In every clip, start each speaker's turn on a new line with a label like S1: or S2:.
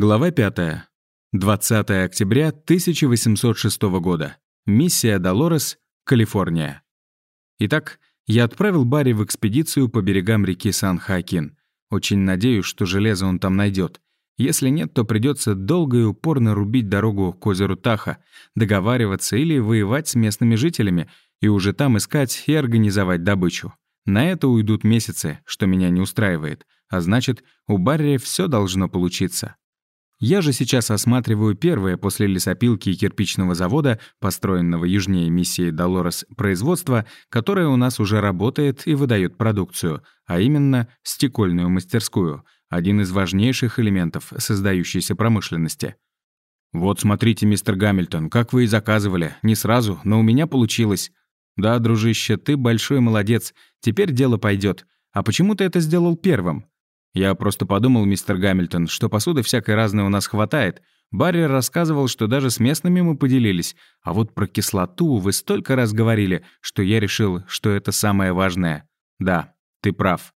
S1: Глава 5. 20 октября 1806 года. Миссия Долорес, Калифорния. Итак, я отправил Барри в экспедицию по берегам реки Сан-Хакин. Очень надеюсь, что железо он там найдет. Если нет, то придется долго и упорно рубить дорогу к озеру Таха, договариваться или воевать с местными жителями и уже там искать и организовать добычу. На это уйдут месяцы, что меня не устраивает, а значит, у Барри все должно получиться. Я же сейчас осматриваю первое после лесопилки и кирпичного завода, построенного южнее миссии Долорес производства, которое у нас уже работает и выдает продукцию, а именно стекольную мастерскую, один из важнейших элементов создающейся промышленности. «Вот смотрите, мистер Гамильтон, как вы и заказывали. Не сразу, но у меня получилось». «Да, дружище, ты большой молодец. Теперь дело пойдет. А почему ты это сделал первым?» Я просто подумал, мистер Гамильтон, что посуды всякой разной у нас хватает. Барри рассказывал, что даже с местными мы поделились. А вот про кислоту вы столько раз говорили, что я решил, что это самое важное. Да, ты прав.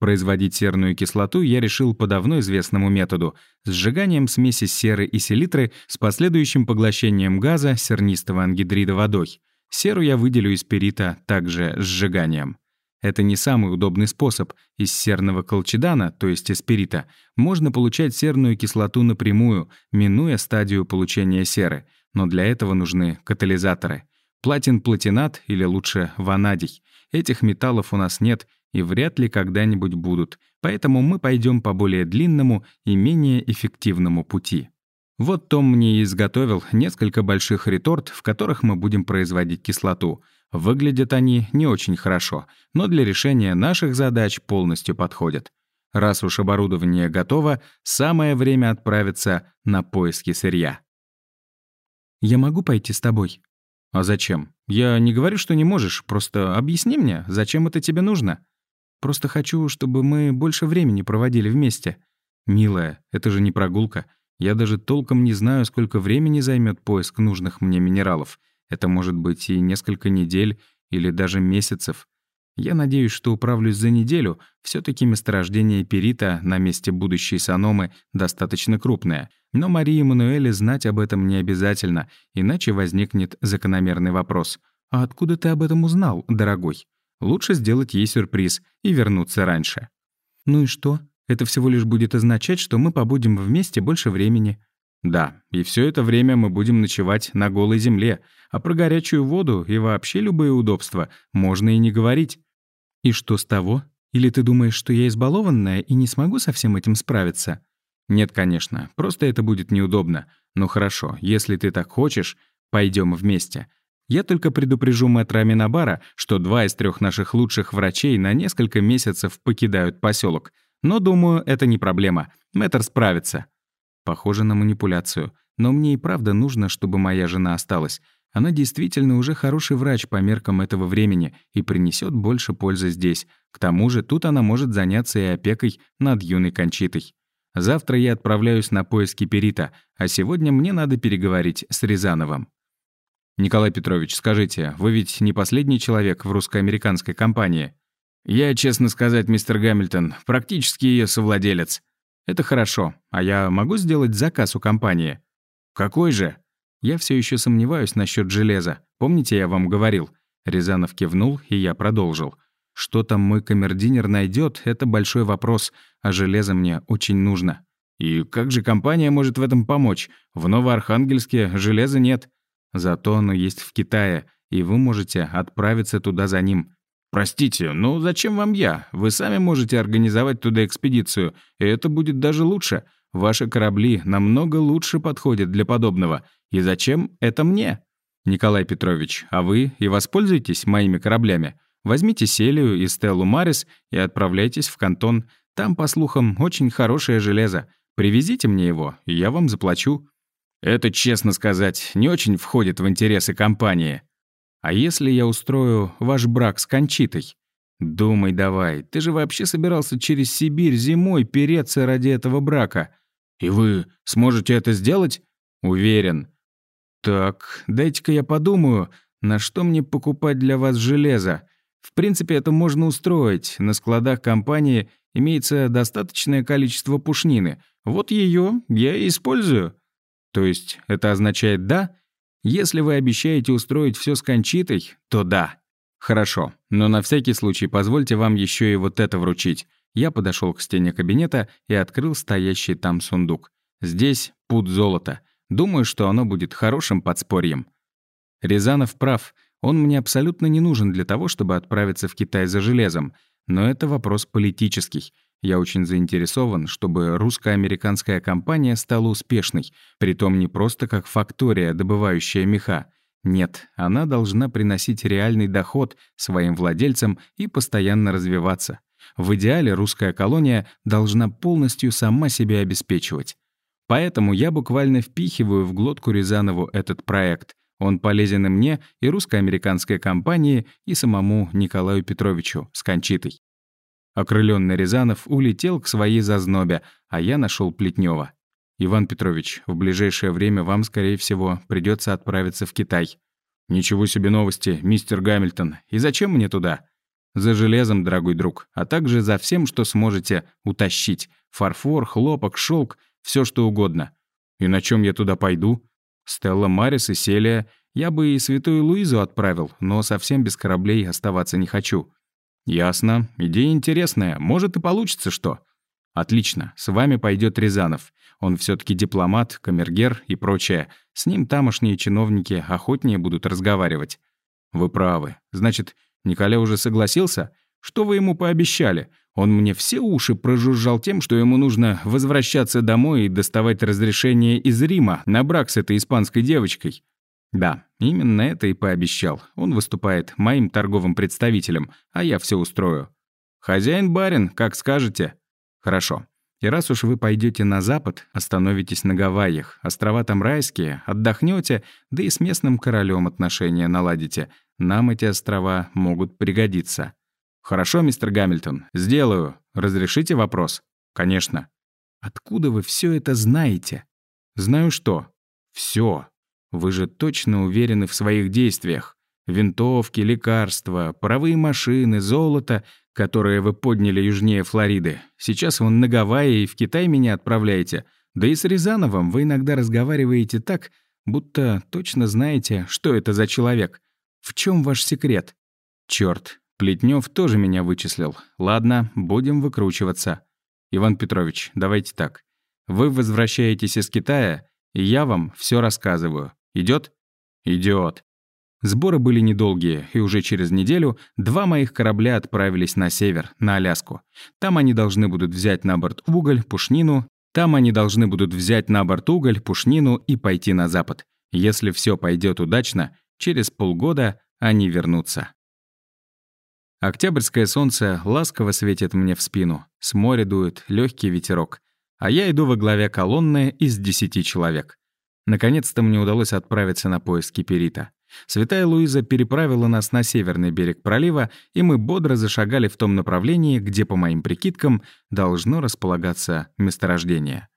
S1: Производить серную кислоту я решил по давно известному методу — сжиганием смеси серы и селитры с последующим поглощением газа сернистого ангидрида водой. Серу я выделю из перита также сжиганием. Это не самый удобный способ. Из серного колчедана, то есть эспирита, можно получать серную кислоту напрямую, минуя стадию получения серы. Но для этого нужны катализаторы. Платин-платинат или лучше ванадий. Этих металлов у нас нет и вряд ли когда-нибудь будут, поэтому мы пойдем по более длинному и менее эффективному пути. Вот Том мне и изготовил несколько больших реторт, в которых мы будем производить кислоту. Выглядят они не очень хорошо, но для решения наших задач полностью подходят. Раз уж оборудование готово, самое время отправиться на поиски сырья. «Я могу пойти с тобой?» «А зачем? Я не говорю, что не можешь, просто объясни мне, зачем это тебе нужно?» «Просто хочу, чтобы мы больше времени проводили вместе». «Милая, это же не прогулка. Я даже толком не знаю, сколько времени займет поиск нужных мне минералов. Это может быть и несколько недель или даже месяцев. Я надеюсь, что управлюсь за неделю. все таки месторождение перита на месте будущей саномы достаточно крупное. Но Марии Эммануэле знать об этом не обязательно, иначе возникнет закономерный вопрос. «А откуда ты об этом узнал, дорогой?» Лучше сделать ей сюрприз и вернуться раньше. «Ну и что? Это всего лишь будет означать, что мы побудем вместе больше времени». Да, и все это время мы будем ночевать на голой земле, а про горячую воду и вообще любые удобства можно и не говорить. И что с того? Или ты думаешь, что я избалованная и не смогу со всем этим справиться? Нет, конечно, просто это будет неудобно. Ну хорошо, если ты так хочешь, пойдем вместе. Я только предупрежу мэтра Минабара, что два из трех наших лучших врачей на несколько месяцев покидают поселок. Но, думаю, это не проблема. Мэтр справится. Похоже на манипуляцию. Но мне и правда нужно, чтобы моя жена осталась. Она действительно уже хороший врач по меркам этого времени и принесет больше пользы здесь. К тому же тут она может заняться и опекой над юной Кончитой. Завтра я отправляюсь на поиски Перита, а сегодня мне надо переговорить с Рязановым. «Николай Петрович, скажите, вы ведь не последний человек в русско-американской компании?» «Я, честно сказать, мистер Гамильтон, практически ее совладелец. Это хорошо. А я могу сделать заказ у компании? Какой же? Я все еще сомневаюсь насчет железа. Помните, я вам говорил? Рязанов кивнул, и я продолжил. Что там мой камердинер найдет, это большой вопрос, а железо мне очень нужно. И как же компания может в этом помочь? В Новоархангельске железа нет. Зато оно есть в Китае, и вы можете отправиться туда за ним. «Простите, ну зачем вам я? Вы сами можете организовать туда экспедицию, и это будет даже лучше. Ваши корабли намного лучше подходят для подобного. И зачем это мне?» «Николай Петрович, а вы и воспользуйтесь моими кораблями. Возьмите Селию и Стеллу Марис и отправляйтесь в Кантон. Там, по слухам, очень хорошее железо. Привезите мне его, и я вам заплачу». «Это, честно сказать, не очень входит в интересы компании», а если я устрою ваш брак с Кончитой? Думай давай, ты же вообще собирался через Сибирь зимой переться ради этого брака. И вы сможете это сделать? Уверен. Так, дайте-ка я подумаю, на что мне покупать для вас железо. В принципе, это можно устроить. На складах компании Имеется достаточное количество пушнины. Вот ее я и использую. То есть это означает «да»? Если вы обещаете устроить все с Кончитой, то да. Хорошо, но на всякий случай позвольте вам еще и вот это вручить. Я подошел к стене кабинета и открыл стоящий там сундук. Здесь пуд золота. Думаю, что оно будет хорошим подспорьем. Рязанов прав. Он мне абсолютно не нужен для того, чтобы отправиться в Китай за железом. Но это вопрос политический. Я очень заинтересован, чтобы русско-американская компания стала успешной, притом не просто как фактория, добывающая меха. Нет, она должна приносить реальный доход своим владельцам и постоянно развиваться. В идеале русская колония должна полностью сама себя обеспечивать. Поэтому я буквально впихиваю в глотку Рязанову этот проект. Он полезен и мне, и русско-американской компании, и самому Николаю Петровичу с Кончитой. Окрыленный Рязанов улетел к своей зазнобе, а я нашел Плетнева. «Иван Петрович, в ближайшее время вам, скорее всего, придется отправиться в Китай». «Ничего себе новости, мистер Гамильтон. И зачем мне туда?» «За железом, дорогой друг, а также за всем, что сможете утащить. Фарфор, хлопок, шелк, все что угодно. И на чем я туда пойду? Стелла Марис и Селия. Я бы и Святую Луизу отправил, но совсем без кораблей оставаться не хочу. «Ясно. Идея интересная. Может, и получится что». «Отлично. С вами пойдет Рязанов. Он все таки дипломат, камергер и прочее. С ним тамошние чиновники охотнее будут разговаривать». «Вы правы. Значит, Николя уже согласился? Что вы ему пообещали? Он мне все уши прожужжал тем, что ему нужно возвращаться домой и доставать разрешение из Рима на брак с этой испанской девочкой. Да, именно это и пообещал. Он выступает моим торговым представителем, а я все устрою. Хозяин-барин, как скажете. Хорошо. И раз уж вы пойдете на запад, остановитесь на Гавайях, острова там райские, отдохнете, да и с местным королем отношения наладите. Нам эти острова могут пригодиться. Хорошо, мистер Гамильтон, сделаю. Разрешите вопрос? Конечно. Откуда вы все это знаете? Знаю что? Все. Вы же точно уверены в своих действиях. Винтовки, лекарства, паровые машины, золото, которое вы подняли южнее Флориды. Сейчас вон на Гавайи и в Китай меня отправляете. Да и с Рязановым вы иногда разговариваете так, будто точно знаете, что это за человек. В чем ваш секрет? Черт, Плетнев тоже меня вычислил. Ладно, будем выкручиваться. Иван Петрович, давайте так. Вы возвращаетесь из Китая, и я вам все рассказываю. Идет? Идет. Сборы были недолгие, и уже через неделю два моих корабля отправились на север, на Аляску. Там они должны будут взять на борт уголь, пушнину. Там они должны будут взять на борт уголь, пушнину и пойти на запад. Если все пойдет удачно, через полгода они вернутся. Октябрьское солнце ласково светит мне в спину. С моря дует легкий ветерок. А я иду во главе колонны из десяти человек. Наконец-то мне удалось отправиться на поиски Перита. Святая Луиза переправила нас на северный берег пролива, и мы бодро зашагали в том направлении, где, по моим прикидкам, должно располагаться месторождение.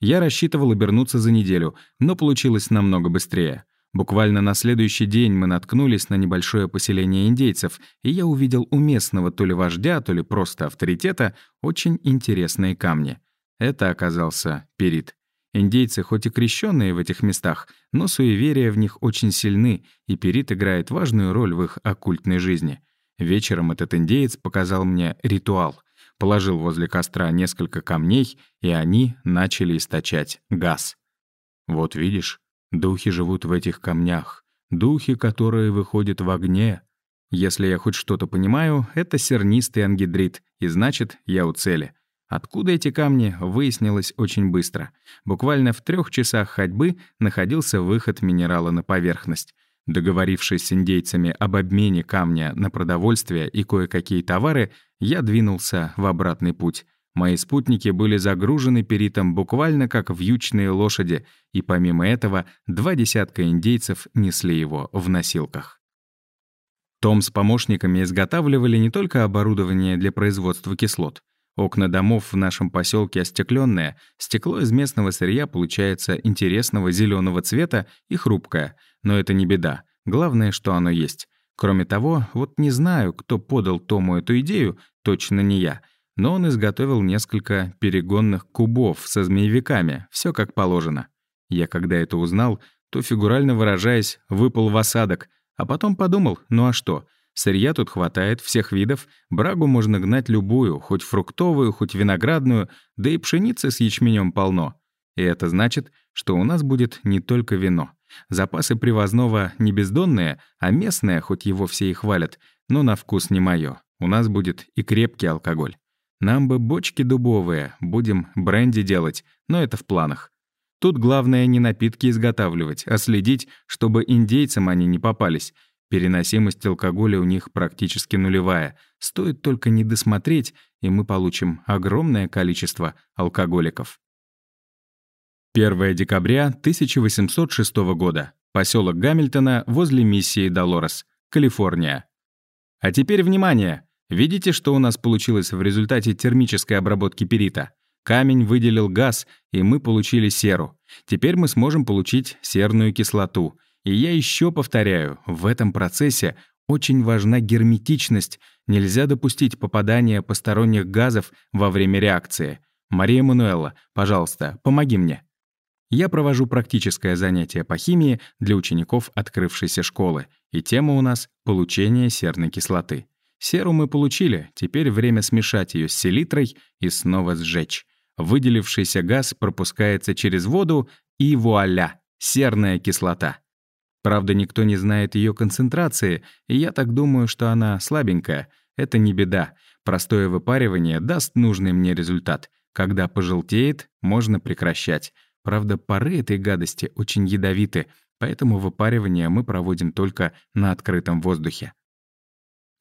S1: Я рассчитывал обернуться за неделю, но получилось намного быстрее. Буквально на следующий день мы наткнулись на небольшое поселение индейцев, и я увидел у местного то ли вождя, то ли просто авторитета очень интересные камни. Это оказался перит. Индейцы хоть и крещенные в этих местах, но суеверия в них очень сильны, и перит играет важную роль в их оккультной жизни. Вечером этот индеец показал мне ритуал. Положил возле костра несколько камней, и они начали источать газ. Вот видишь, духи живут в этих камнях, духи, которые выходят в огне. Если я хоть что-то понимаю, это сернистый ангидрит, и значит, я у цели — Откуда эти камни, выяснилось очень быстро. Буквально в трех часах ходьбы находился выход минерала на поверхность. Договорившись с индейцами об обмене камня на продовольствие и кое-какие товары, я двинулся в обратный путь. Мои спутники были загружены перитом буквально как вьючные лошади, и помимо этого два десятка индейцев несли его в носилках. Том с помощниками изготавливали не только оборудование для производства кислот — Окна домов в нашем поселке остекленные, стекло из местного сырья получается интересного зеленого цвета и хрупкое, но это не беда. Главное, что оно есть. Кроме того, вот не знаю, кто подал Тому эту идею, точно не я. но он изготовил несколько перегонных кубов со змеевиками, все как положено. Я, когда это узнал, то, фигурально выражаясь, выпал в осадок, а потом подумал, ну а что, сырья тут хватает, всех видов, брагу можно гнать любую, хоть фруктовую, хоть виноградную, да и пшеницы с ячменем полно. И это значит, что у нас будет не только вино. Запасы привозного не бездонные, а местные, хоть его все и хвалят, но на вкус не моё. У нас будет и крепкий алкоголь. Нам бы бочки дубовые, будем бренди делать, но это в планах. Тут главное не напитки изготавливать, а следить, чтобы индейцам они не попались. Переносимость алкоголя у них практически нулевая. Стоит только не досмотреть, и мы получим огромное количество алкоголиков. 1 декабря 1806 года. Поселок Гамильтона возле миссии Долорес, Калифорния. А теперь внимание! Видите, что у нас получилось в результате термической обработки перита? Камень выделил газ, и мы получили серу. Теперь мы сможем получить серную кислоту. И я еще повторяю, в этом процессе очень важна герметичность. Нельзя допустить попадания посторонних газов во время реакции. Мария Мануэлла, пожалуйста, помоги мне я провожу практическое занятие по химии для учеников открывшейся школы, и тема у нас — получение серной кислоты. Серу мы получили, теперь время смешать ее с селитрой и снова сжечь. Выделившийся газ пропускается через воду, и вуаля — серная кислота. Правда, никто не знает ее концентрации, и я так думаю, что она слабенькая. Это не беда. Простое выпаривание даст нужный мне результат. Когда пожелтеет, можно прекращать. Правда, пары этой гадости очень ядовиты, поэтому выпаривание мы проводим только на открытом воздухе.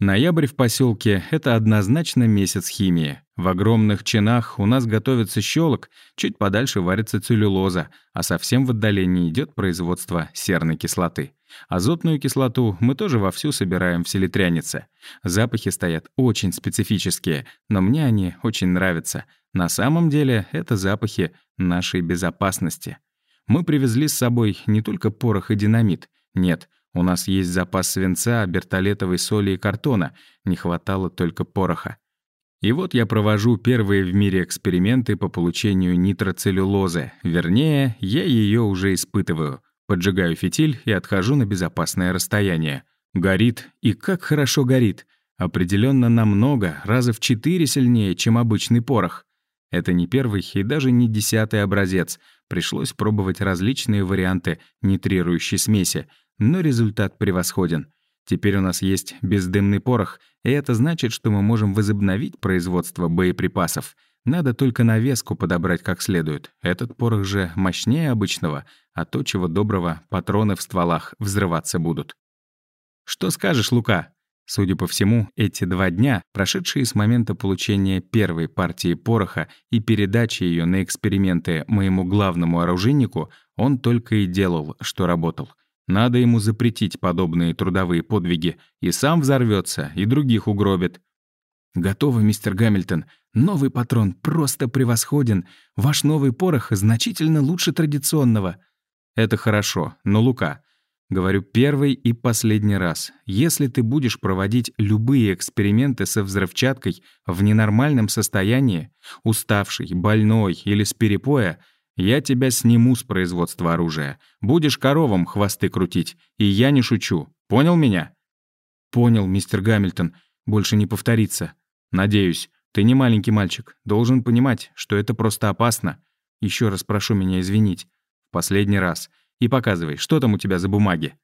S1: Ноябрь в поселке — это однозначно месяц химии. В огромных чинах у нас готовится щелок, чуть подальше варится целлюлоза, а совсем в отдалении идет производство серной кислоты. Азотную кислоту мы тоже вовсю собираем в селитрянице. Запахи стоят очень специфические, но мне они очень нравятся. На самом деле это запахи нашей безопасности. Мы привезли с собой не только порох и динамит. Нет, у нас есть запас свинца, бертолетовой соли и картона. Не хватало только пороха. И вот я провожу первые в мире эксперименты по получению нитроцеллюлозы. Вернее, я ее уже испытываю. Поджигаю фитиль и отхожу на безопасное расстояние. Горит, и как хорошо горит. Определенно намного, раза в четыре сильнее, чем обычный порох. Это не первый и даже не десятый образец. Пришлось пробовать различные варианты нитрирующей смеси, но результат превосходен. Теперь у нас есть бездымный порох, и это значит, что мы можем возобновить производство боеприпасов. Надо только навеску подобрать как следует. Этот порох же мощнее обычного, а то, чего доброго, патроны в стволах взрываться будут. «Что скажешь, Лука?» Судя по всему, эти два дня, прошедшие с момента получения первой партии пороха и передачи ее на эксперименты моему главному оружейнику, он только и делал, что работал. Надо ему запретить подобные трудовые подвиги, и сам взорвется, и других угробит. «Готово, мистер Гамильтон. Новый патрон просто превосходен. Ваш новый порох значительно лучше традиционного». «Это хорошо, но, Лука, Говорю первый и последний раз. Если ты будешь проводить любые эксперименты со взрывчаткой в ненормальном состоянии, уставший, больной или с перепоя, я тебя сниму с производства оружия. Будешь коровам хвосты крутить. И я не шучу. Понял меня? Понял, мистер Гамильтон. Больше не повторится. Надеюсь. Ты не маленький мальчик. Должен понимать, что это просто опасно. Еще раз прошу меня извинить. В последний раз — и показывай, что там у тебя за бумаги».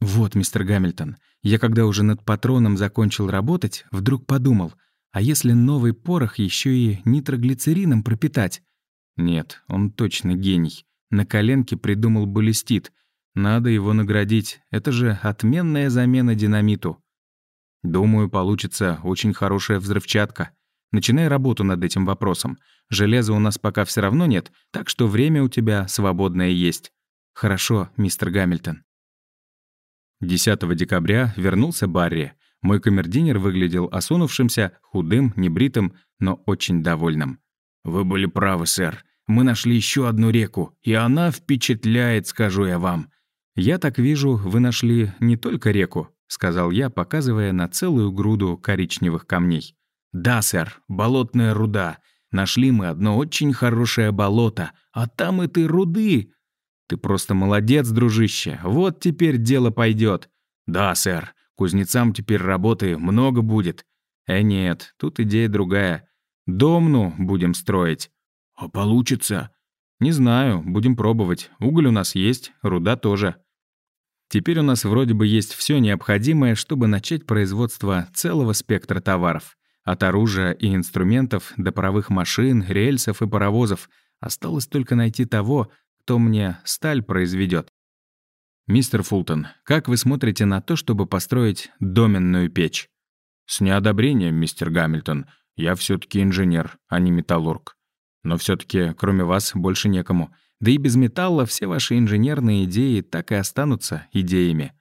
S1: «Вот, мистер Гамильтон, я когда уже над патроном закончил работать, вдруг подумал, а если новый порох еще и нитроглицерином пропитать?» «Нет, он точно гений. На коленке придумал баллистит. Надо его наградить. Это же отменная замена динамиту». «Думаю, получится очень хорошая взрывчатка. Начинай работу над этим вопросом. Железа у нас пока все равно нет, так что время у тебя свободное есть. «Хорошо, мистер Гамильтон». 10 декабря вернулся Барри. Мой камердинер выглядел осунувшимся, худым, небритым, но очень довольным. «Вы были правы, сэр. Мы нашли еще одну реку, и она впечатляет, скажу я вам». «Я так вижу, вы нашли не только реку», — сказал я, показывая на целую груду коричневых камней. «Да, сэр, болотная руда. Нашли мы одно очень хорошее болото, а там и ты руды». «Ты просто молодец, дружище. Вот теперь дело пойдет. «Да, сэр. Кузнецам теперь работы много будет». «Э, нет, тут идея другая. Домну будем строить». «А получится?» «Не знаю, будем пробовать. Уголь у нас есть, руда тоже». Теперь у нас вроде бы есть все необходимое, чтобы начать производство целого спектра товаров. От оружия и инструментов до паровых машин, рельсов и паровозов. Осталось только найти того, кто мне сталь произведет. «Мистер Фултон, как вы смотрите на то, чтобы построить доменную печь?» «С неодобрением, мистер Гамильтон. Я все таки инженер, а не металлург. Но все таки кроме вас, больше некому. Да и без металла все ваши инженерные идеи так и останутся идеями».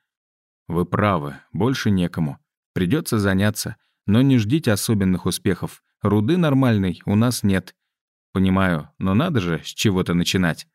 S1: «Вы правы, больше некому. Придется заняться. Но не ждите особенных успехов. Руды нормальной у нас нет. Понимаю, но надо же с чего-то начинать.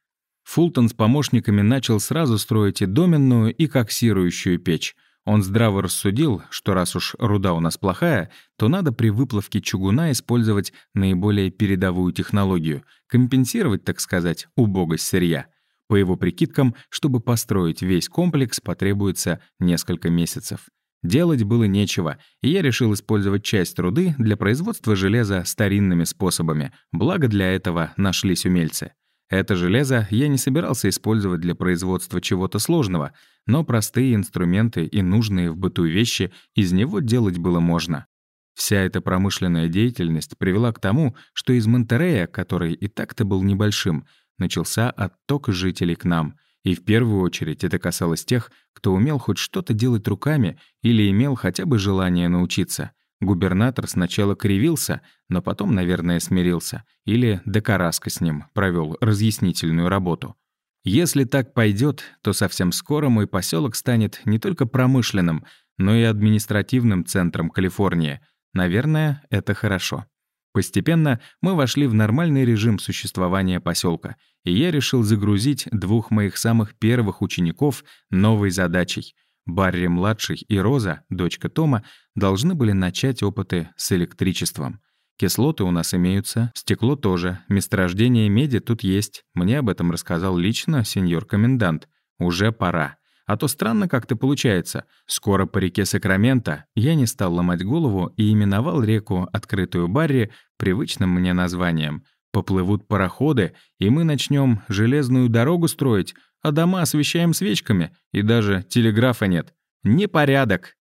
S1: Фултон с помощниками начал сразу строить и доменную, и коксирующую печь. Он здраво рассудил, что раз уж руда у нас плохая, то надо при выплавке чугуна использовать наиболее передовую технологию, компенсировать, так сказать, убогость сырья. По его прикидкам, чтобы построить весь комплекс, потребуется несколько месяцев. Делать было нечего, и я решил использовать часть руды для производства железа старинными способами, благо для этого нашлись умельцы. Это железо я не собирался использовать для производства чего-то сложного, но простые инструменты и нужные в быту вещи из него делать было можно. Вся эта промышленная деятельность привела к тому, что из Монтерея, который и так-то был небольшим, начался отток жителей к нам. И в первую очередь это касалось тех, кто умел хоть что-то делать руками или имел хотя бы желание научиться — Губернатор сначала кривился, но потом, наверное, смирился. Или Декараска с ним провел разъяснительную работу. Если так пойдет, то совсем скоро мой поселок станет не только промышленным, но и административным центром Калифорнии. Наверное, это хорошо. Постепенно мы вошли в нормальный режим существования поселка, и я решил загрузить двух моих самых первых учеников новой задачей — Барри-младший и Роза, дочка Тома, должны были начать опыты с электричеством. Кислоты у нас имеются, стекло тоже, месторождение меди тут есть. Мне об этом рассказал лично сеньор-комендант. Уже пора. А то странно как-то получается. Скоро по реке Сакраменто я не стал ломать голову и именовал реку, открытую Барри, привычным мне названием. Поплывут пароходы, и мы начнем железную дорогу строить, а дома освещаем свечками, и даже телеграфа нет. Непорядок.